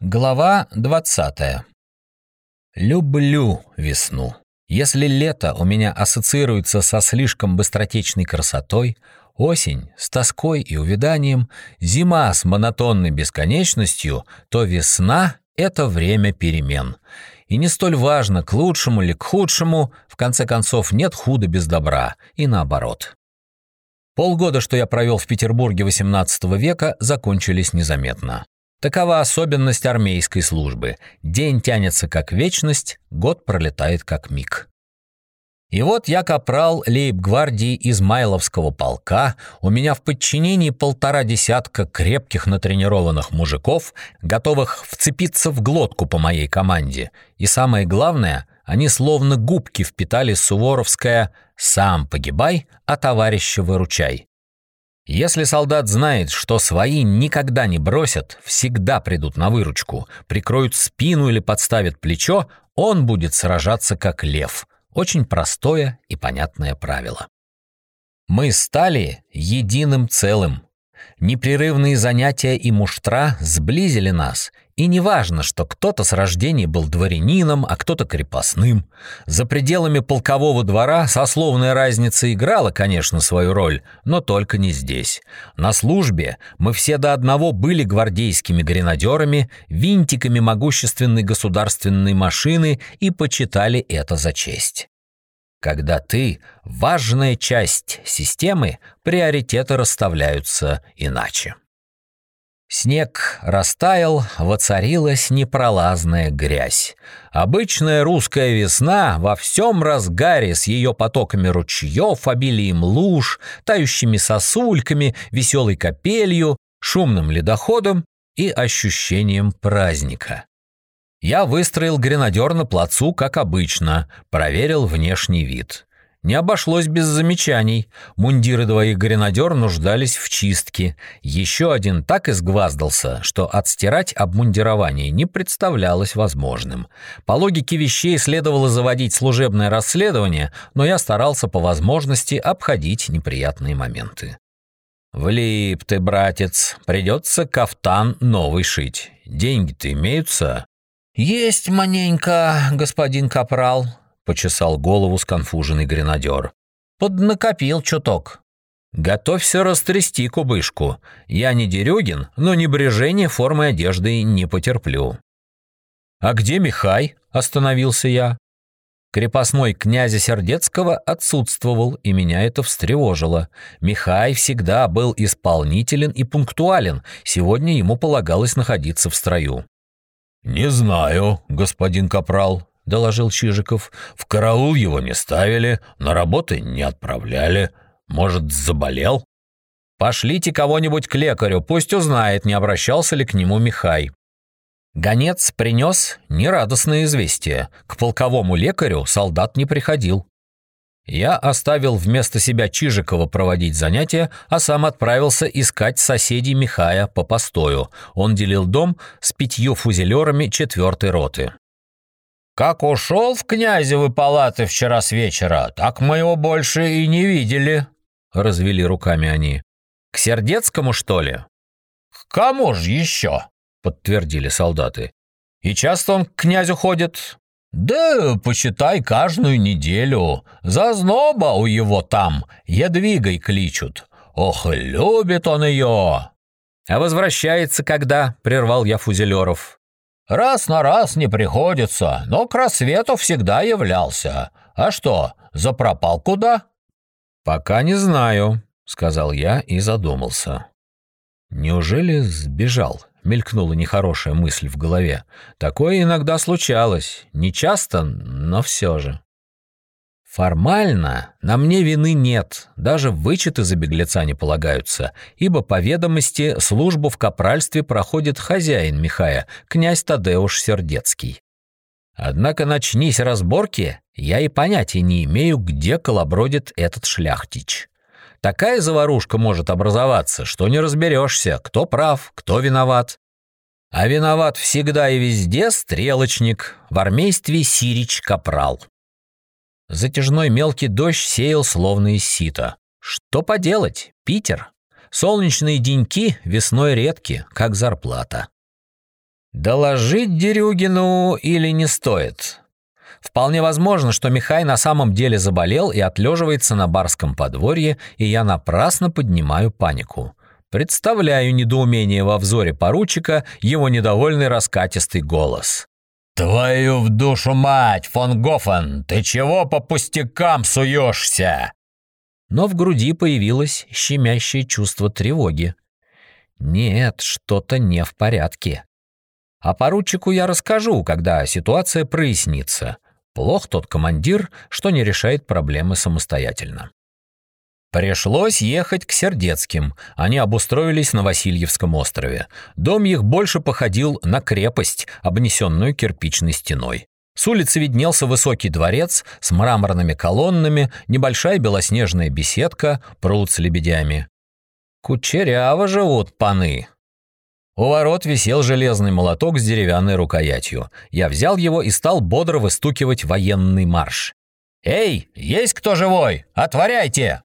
Глава 20. Люблю весну. Если лето у меня ассоциируется со слишком быстротечной красотой, осень с тоской и увяданием, зима с монотонной бесконечностью, то весна — это время перемен. И не столь важно, к лучшему или к худшему, в конце концов нет худа без добра, и наоборот. Полгода, что я провел в Петербурге XVIII века, закончились незаметно. Такова особенность армейской службы. День тянется как вечность, год пролетает как миг. И вот я капрал лейб-гвардии Измайловского полка, у меня в подчинении полтора десятка крепких натренированных мужиков, готовых вцепиться в глотку по моей команде. И самое главное, они словно губки впитали суворовское «сам погибай, а товарища выручай». Если солдат знает, что свои никогда не бросят, всегда придут на выручку, прикроют спину или подставят плечо, он будет сражаться как лев. Очень простое и понятное правило. Мы стали единым целым. Непрерывные занятия и муштра сблизили нас, и не важно, что кто-то с рождения был дворянином, а кто-то крепостным. За пределами полкового двора сословная разница играла, конечно, свою роль, но только не здесь. На службе мы все до одного были гвардейскими гренадерами, винтиками могущественной государственной машины и почитали это за честь. Когда ты – важная часть системы, приоритеты расставляются иначе. Снег растаял, воцарилась непролазная грязь. Обычная русская весна во всем разгаре с ее потоками ручьев, обилием луж, тающими сосульками, веселой капелью, шумным ледоходом и ощущением праздника. Я выстроил гренадер на плацу, как обычно, проверил внешний вид. Не обошлось без замечаний. Мундиры двоих гренадер нуждались в чистке. Еще один так изгваздался, что отстирать обмундирование не представлялось возможным. По логике вещей следовало заводить служебное расследование, но я старался по возможности обходить неприятные моменты. «Влип ты, братец, придется кафтан новый шить. Деньги-то имеются?» «Есть маненько, господин Капрал», почесал голову сконфуженный гренадер. «Поднакопил чуток». «Готовься растрясти кубышку. Я не Дерюгин, но небрежение формы одежды не потерплю». «А где Михай?» – остановился я. Крепостной князя Сердецкого отсутствовал, и меня это встревожило. Михай всегда был исполнителен и пунктуален, сегодня ему полагалось находиться в строю. «Не знаю, господин Капрал», доложил Чижиков. «В караул его не ставили, на работы не отправляли. Может, заболел?» «Пошлите кого-нибудь к лекарю, пусть узнает, не обращался ли к нему Михай». Гонец принес нерадостное известие. К полковому лекарю солдат не приходил. Я оставил вместо себя Чижикова проводить занятия, а сам отправился искать соседей Михая по постою. Он делил дом с пятью фузелерами четвертой роты. Как ушел в князевы палаты вчера с вечера, так мы его больше и не видели», — развели руками они. «К Сердецкому, что ли?» «К кому же еще?» — подтвердили солдаты. «И часто он к князю ходит?» «Да, почитай, каждую неделю. Зазноба у его там, едвигой кличут. Ох, любит он ее!» «А возвращается когда?» — прервал я Фузелеров. Раз на раз не приходится, но к рассвету всегда являлся. А что, запропал куда?» «Пока не знаю», — сказал я и задумался. «Неужели сбежал?» — мелькнула нехорошая мысль в голове. «Такое иногда случалось. Не часто, но все же». Формально на мне вины нет, даже вычеты за беглеца не полагаются, ибо по ведомости службу в капральстве проходит хозяин Михая, князь Тадеуш Сердецкий. Однако начнись разборки, я и понятия не имею, где колобродит этот шляхтич. Такая заварушка может образоваться, что не разберешься, кто прав, кто виноват. А виноват всегда и везде стрелочник, в армействе Сирич-Капрал. Затяжной мелкий дождь сеял словно из сита. Что поделать, Питер. Солнечные деньки весной редки, как зарплата. Доложить Дерюгину или не стоит? Вполне возможно, что Михай на самом деле заболел и отлеживается на барском подворье, и я напрасно поднимаю панику. Представляю недоумение во взоре поручика, его недовольный раскатистый голос. «Твою в душу мать, фон Гофен, ты чего по пустякам суешься?» Но в груди появилось щемящее чувство тревоги. Нет, что-то не в порядке. А поручику я расскажу, когда ситуация прояснится. Плох тот командир, что не решает проблемы самостоятельно. Пришлось ехать к Сердецким. Они обустроились на Васильевском острове. Дом их больше походил на крепость, обнесенную кирпичной стеной. С улицы виднелся высокий дворец с мраморными колоннами, небольшая белоснежная беседка, пруд с лебедями. Кучеряво живут паны. У ворот висел железный молоток с деревянной рукоятью. Я взял его и стал бодро выстукивать военный марш. «Эй, есть кто живой? Отворяйте!»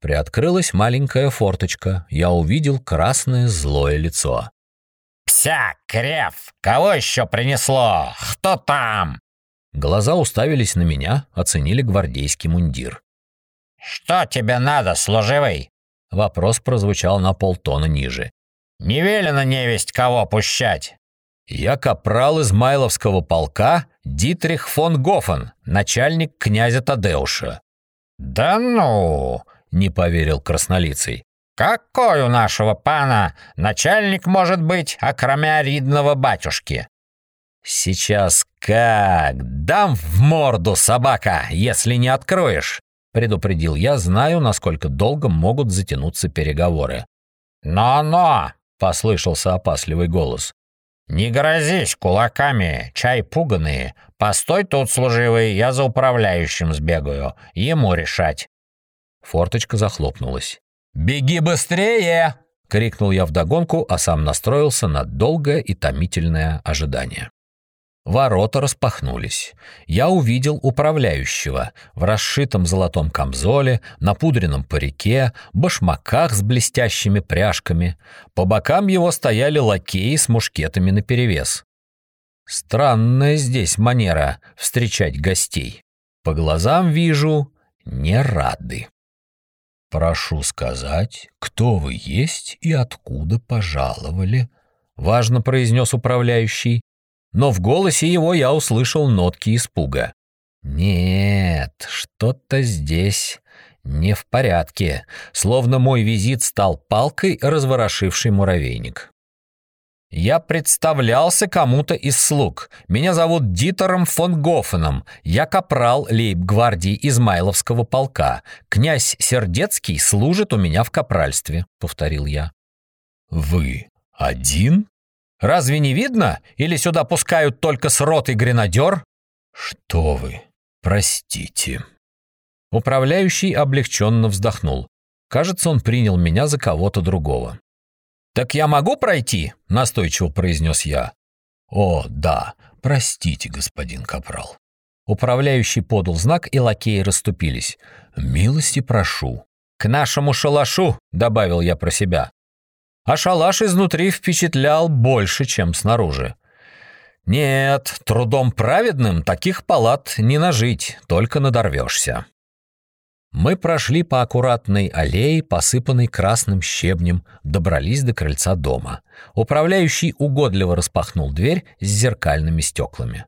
Приоткрылась маленькая форточка. Я увидел красное злое лицо. «Пся, Крев, кого еще принесло? Кто там?» Глаза уставились на меня, оценили гвардейский мундир. «Что тебе надо, служивый?» Вопрос прозвучал на полтона ниже. «Не велено невесть кого пущать!» «Я капрал Измайловского полка Дитрих фон Гофен, начальник князя Тадеуша». «Да ну!» — не поверил краснолицый. «Какой у нашего пана начальник может быть, окромя ридного батюшки?» «Сейчас как? Дам в морду, собака, если не откроешь!» Предупредил я, знаю, насколько долго могут затянуться переговоры. «Но-но!» — послышался опасливый голос. «Не грозись кулаками, чай пуганые. Постой тут, служивый, я за управляющим сбегаю. Ему решать». Форточка захлопнулась. «Беги быстрее!» — крикнул я вдогонку, а сам настроился на долгое и томительное ожидание. Ворота распахнулись. Я увидел управляющего в расшитом золотом камзоле, напудренном парике, башмаках с блестящими пряжками. По бокам его стояли лакеи с мушкетами наперевес. Странная здесь манера встречать гостей. По глазам вижу, не рады. «Прошу сказать, кто вы есть и откуда пожаловали?» — важно произнес управляющий. Но в голосе его я услышал нотки испуга. «Нет, что-то здесь не в порядке, словно мой визит стал палкой, разворошившей муравейник». Я представлялся кому-то из слуг. Меня зовут Дитером фон Гофеном. Я капрал лейб-гвардии Измайловского полка. Князь Сердецкий служит у меня в капральстве», — повторил я. «Вы один?» «Разве не видно? Или сюда пускают только с ротой гренадер?» «Что вы? Простите». Управляющий облегченно вздохнул. Кажется, он принял меня за кого-то другого. «Так я могу пройти?» — настойчиво произнес я. «О, да, простите, господин Капрал». Управляющий подал знак, и лакеи расступились. «Милости прошу». «К нашему шалашу», — добавил я про себя. А шалаш изнутри впечатлял больше, чем снаружи. Нет, трудом праведным таких палат не нажить, только надорвешься. Мы прошли по аккуратной аллее, посыпанной красным щебнем, добрались до крыльца дома. Управляющий угодливо распахнул дверь с зеркальными стеклами.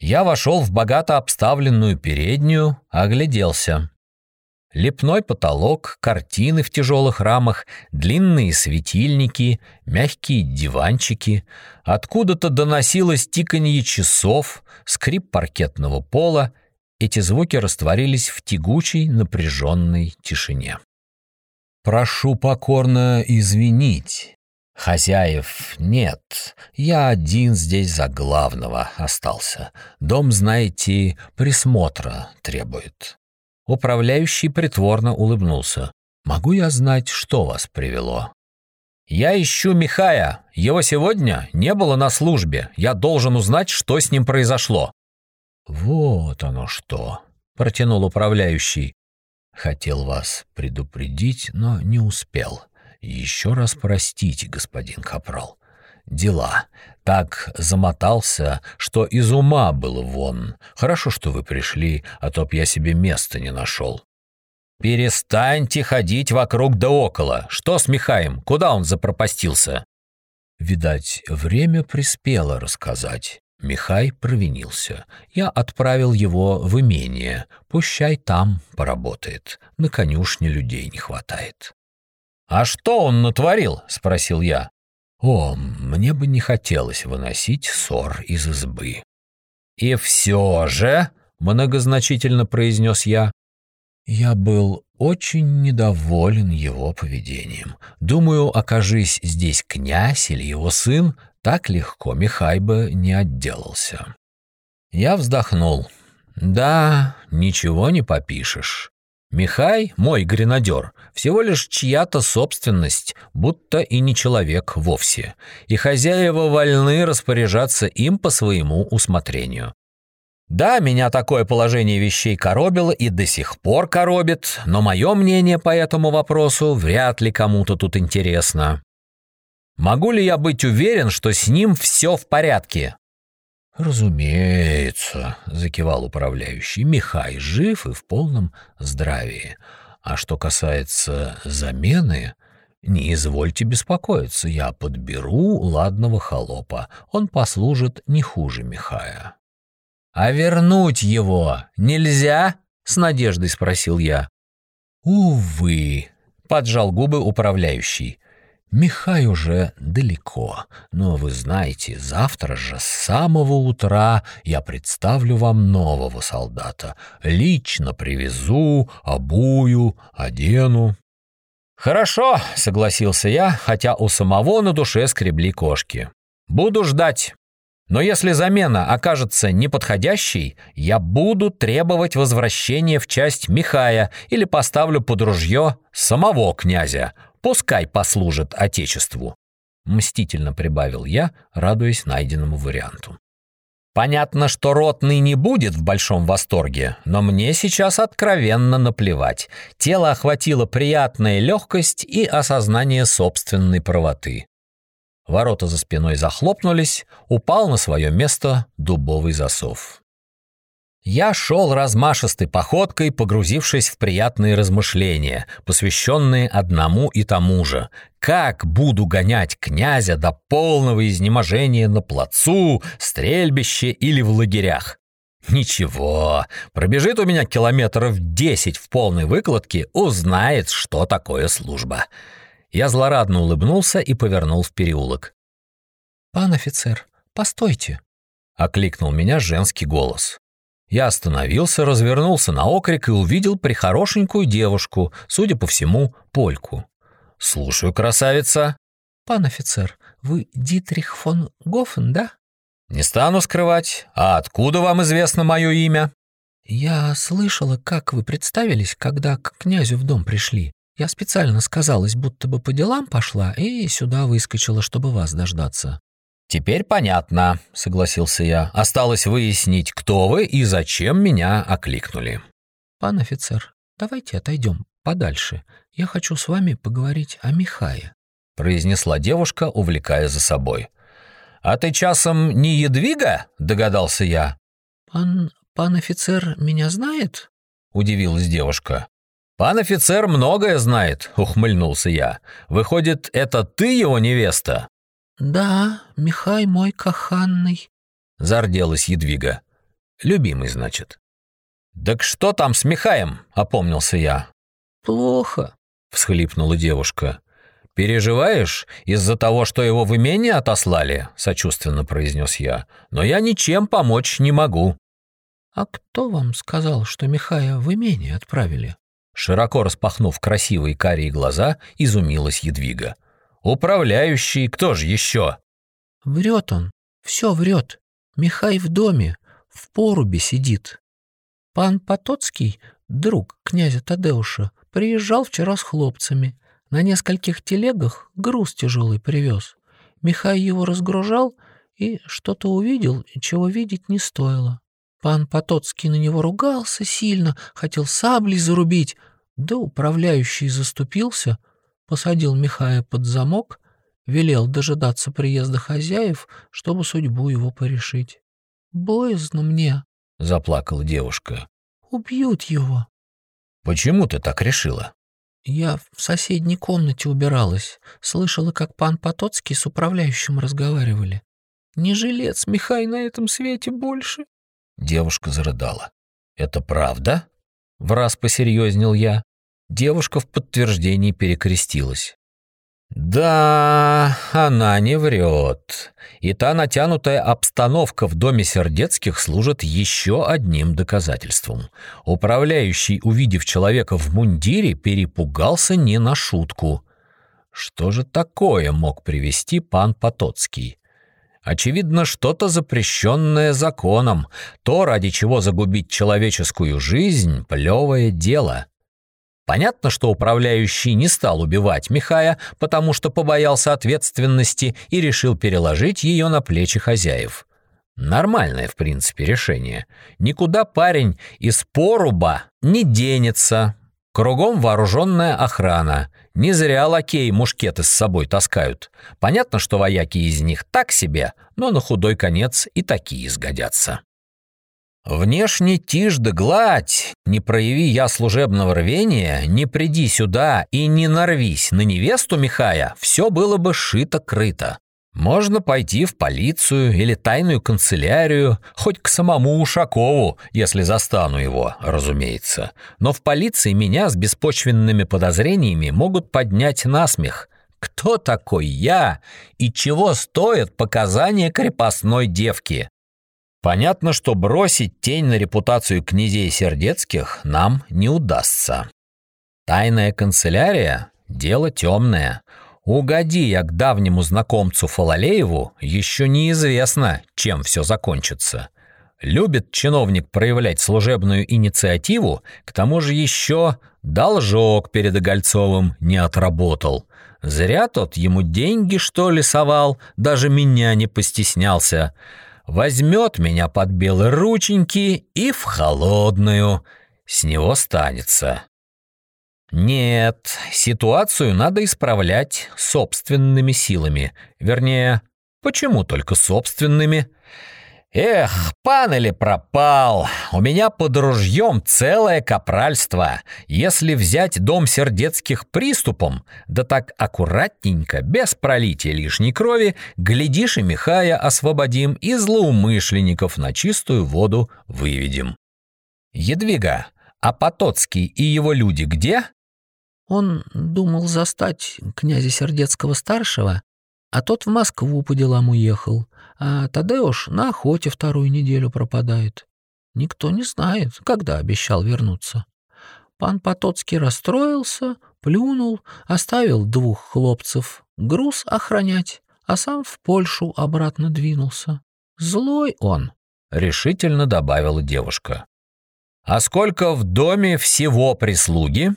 Я вошел в богато обставленную переднюю, огляделся. Лепной потолок, картины в тяжелых рамах, длинные светильники, мягкие диванчики. Откуда-то доносилось тиканье часов, скрип паркетного пола — эти звуки растворились в тягучей, напряженной тишине. «Прошу покорно извинить. Хозяев нет. Я один здесь за главного остался. Дом, знаете, присмотра требует». Управляющий притворно улыбнулся. «Могу я знать, что вас привело?» «Я ищу Михая. Его сегодня не было на службе. Я должен узнать, что с ним произошло». «Вот оно что!» — протянул управляющий. «Хотел вас предупредить, но не успел. Еще раз простите, господин Капрал. Дела. Так замотался, что из ума было вон. Хорошо, что вы пришли, а то б я себе места не нашел. «Перестаньте ходить вокруг да около. Что с Михаем? Куда он запропастился?» Видать, время приспело рассказать. Михай провинился. Я отправил его в имение. Пущай там поработает. На конюшне людей не хватает. «А что он натворил?» — спросил я. «О, мне бы не хотелось выносить ссор из избы». «И все же», — многозначительно произнес я, я был очень недоволен его поведением. Думаю, окажись здесь князь или его сын, так легко Михай бы не отделался. Я вздохнул. Да, ничего не попишешь. Михай, мой гренадер, всего лишь чья-то собственность, будто и не человек вовсе, и хозяева вольны распоряжаться им по своему усмотрению. Да, меня такое положение вещей коробило и до сих пор коробит, но мое мнение по этому вопросу вряд ли кому-то тут интересно. Могу ли я быть уверен, что с ним все в порядке? «Разумеется», — закивал управляющий, — «Михай жив и в полном здравии. А что касается замены, не извольте беспокоиться, я подберу ладного холопа, он послужит не хуже Михая». «А вернуть его нельзя?» — с надеждой спросил я. «Увы», — поджал губы управляющий. «Михай уже далеко, но вы знаете, завтра же с самого утра я представлю вам нового солдата. Лично привезу, обую, одену». «Хорошо», — согласился я, хотя у самого на душе скребли кошки. «Буду ждать». Но если замена окажется неподходящей, я буду требовать возвращения в часть Михая или поставлю под ружье самого князя. Пускай послужит Отечеству. Мстительно прибавил я, радуясь найденному варианту. Понятно, что Ротный не будет в большом восторге, но мне сейчас откровенно наплевать. Тело охватило приятная легкость и осознание собственной правоты. Ворота за спиной захлопнулись, упал на свое место дубовый засов. Я шел размашистой походкой, погрузившись в приятные размышления, посвященные одному и тому же. Как буду гонять князя до полного изнеможения на плацу, стрельбище или в лагерях? Ничего, пробежит у меня километров десять в полной выкладке, узнает, что такое служба. Я злорадно улыбнулся и повернул в переулок. «Пан офицер, постойте!» — окликнул меня женский голос. Я остановился, развернулся на окрик и увидел прихорошенькую девушку, судя по всему, польку. «Слушаю, красавица!» «Пан офицер, вы Дитрих фон Гофен, да?» «Не стану скрывать. А откуда вам известно мое имя?» «Я слышала, как вы представились, когда к князю в дом пришли. Я специально сказалась, будто бы по делам пошла, и сюда выскочила, чтобы вас дождаться». «Теперь понятно», — согласился я. «Осталось выяснить, кто вы и зачем меня окликнули». «Пан офицер, давайте отойдем подальше. Я хочу с вами поговорить о Михае», — произнесла девушка, увлекая за собой. «А ты часом не Едвига?» — догадался я. «Пан... пан офицер меня знает?» — удивилась девушка. «Пан офицер многое знает», — ухмыльнулся я. «Выходит, это ты его невеста?» «Да, Михай мой каханный», — зарделась Едвига. «Любимый, значит». «Так что там с Михаем?» — опомнился я. «Плохо», — всхлипнула девушка. «Переживаешь из-за того, что его в имение отослали?» — сочувственно произнес я. «Но я ничем помочь не могу». «А кто вам сказал, что Михая в имение отправили?» Широко распахнув красивые карие глаза, изумилась Едвига. «Управляющий, кто же еще?» «Врет он, все врет. Михай в доме, в порубе сидит. Пан Потоцкий, друг князя Тадеуша, приезжал вчера с хлопцами. На нескольких телегах груз тяжелый привез. Михай его разгружал и что-то увидел, чего видеть не стоило. Пан Потоцкий на него ругался сильно, хотел саблей зарубить, да управляющий заступился, посадил Михая под замок Велел дожидаться приезда хозяев, чтобы судьбу его порешить. Боязно мне, — заплакала девушка. Убьют его. Почему ты так решила? Я в соседней комнате убиралась. Слышала, как пан Потоцкий с управляющим разговаривали. Не жилец Михай на этом свете больше. Девушка зарыдала. «Это правда?» В раз посерьезнел я. Девушка в подтверждении перекрестилась. Да, она не врет. И та натянутая обстановка в доме Сердецких служит еще одним доказательством. Управляющий, увидев человека в мундире, перепугался не на шутку. Что же такое мог привести пан Потоцкий? Очевидно, что-то запрещенное законом, то, ради чего загубить человеческую жизнь, плевое дело. Понятно, что управляющий не стал убивать Михая, потому что побоялся ответственности и решил переложить ее на плечи хозяев. Нормальное, в принципе, решение. Никуда парень из поруба не денется. Кругом вооруженная охрана. Не зря лакеи мушкеты с собой таскают. Понятно, что вояки из них так себе, но на худой конец и такие сгодятся. Внешне тишь да гладь, не прояви я служебного рвения, не приди сюда и не нарвись на невесту Михая, все было бы шито-крыто. Можно пойти в полицию или тайную канцелярию, хоть к самому Ушакову, если застану его, разумеется. Но в полиции меня с беспочвенными подозрениями могут поднять на смех. Кто такой я и чего стоят показания крепостной девки? Понятно, что бросить тень на репутацию князей Сердецких нам не удастся. Тайная канцелярия — дело темное. Угоди я к давнему знакомцу Фалалееву, еще неизвестно, чем все закончится. Любит чиновник проявлять служебную инициативу, к тому же еще должок перед Огольцовым не отработал. Зря тот ему деньги, что ли, совал, даже меня не постеснялся возьмет меня под белые рученьки и в холодную. С него станется. Нет, ситуацию надо исправлять собственными силами. Вернее, почему только собственными? Эх, пан или пропал, у меня под ружьем целое капральство. Если взять дом сердецких приступом, да так аккуратненько, без пролития лишней крови, глядишь и Михая освободим, и злоумышленников на чистую воду выведем. Едвига, а Потоцкий и его люди где? Он думал застать князя Сердецкого-старшего, а тот в Москву по делам уехал, а Тадеуш на охоте вторую неделю пропадает. Никто не знает, когда обещал вернуться. Пан Потоцкий расстроился, плюнул, оставил двух хлопцев груз охранять, а сам в Польшу обратно двинулся. Злой он, — решительно добавила девушка. «А сколько в доме всего прислуги?»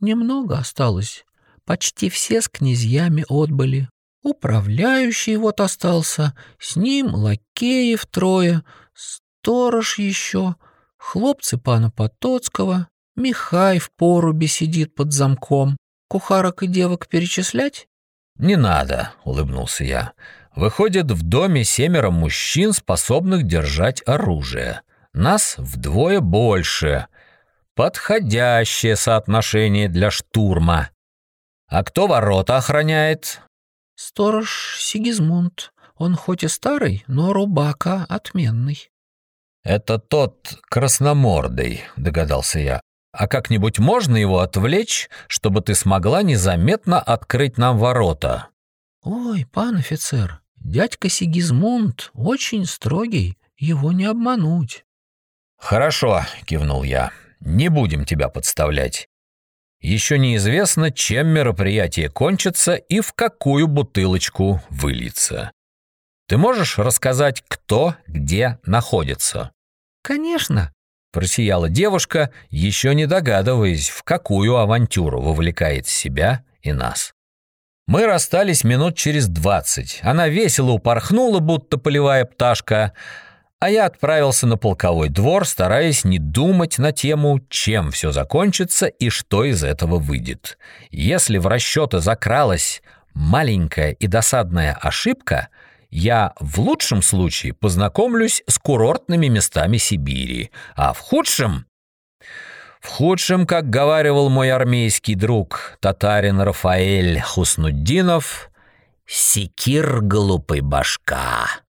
«Немного осталось. Почти все с князьями отбыли. Управляющий вот остался, с ним лакеев трое, сторож еще, хлопцы пана Потоцкого, Михай в порубе сидит под замком. Кухарок и девок перечислять? «Не надо», — улыбнулся я. «Выходит, в доме семеро мужчин, способных держать оружие. Нас вдвое больше. Подходящее соотношение для штурма. А кто ворота охраняет? Сторож Сигизмунд. Он хоть и старый, но рубака отменный. Это тот красномордый, догадался я. А как-нибудь можно его отвлечь, чтобы ты смогла незаметно открыть нам ворота? Ой, пан офицер, дядька Сигизмунд очень строгий, его не обмануть. Хорошо, кивнул я. Не будем тебя подставлять. Еще неизвестно, чем мероприятие кончится и в какую бутылочку выльется. Ты можешь рассказать, кто где находится? Конечно, просияла девушка, еще не догадываясь, в какую авантюру вовлекает себя и нас. Мы расстались минут через двадцать. Она весело упорхнула, будто полевая пташка, а я отправился на полковой двор, стараясь не думать на тему, чем все закончится и что из этого выйдет. Если в расчеты закралась маленькая и досадная ошибка, я в лучшем случае познакомлюсь с курортными местами Сибири, а в худшем... В худшем, как говаривал мой армейский друг, татарин Рафаэль Хуснуддинов, «Секир, глупый башка».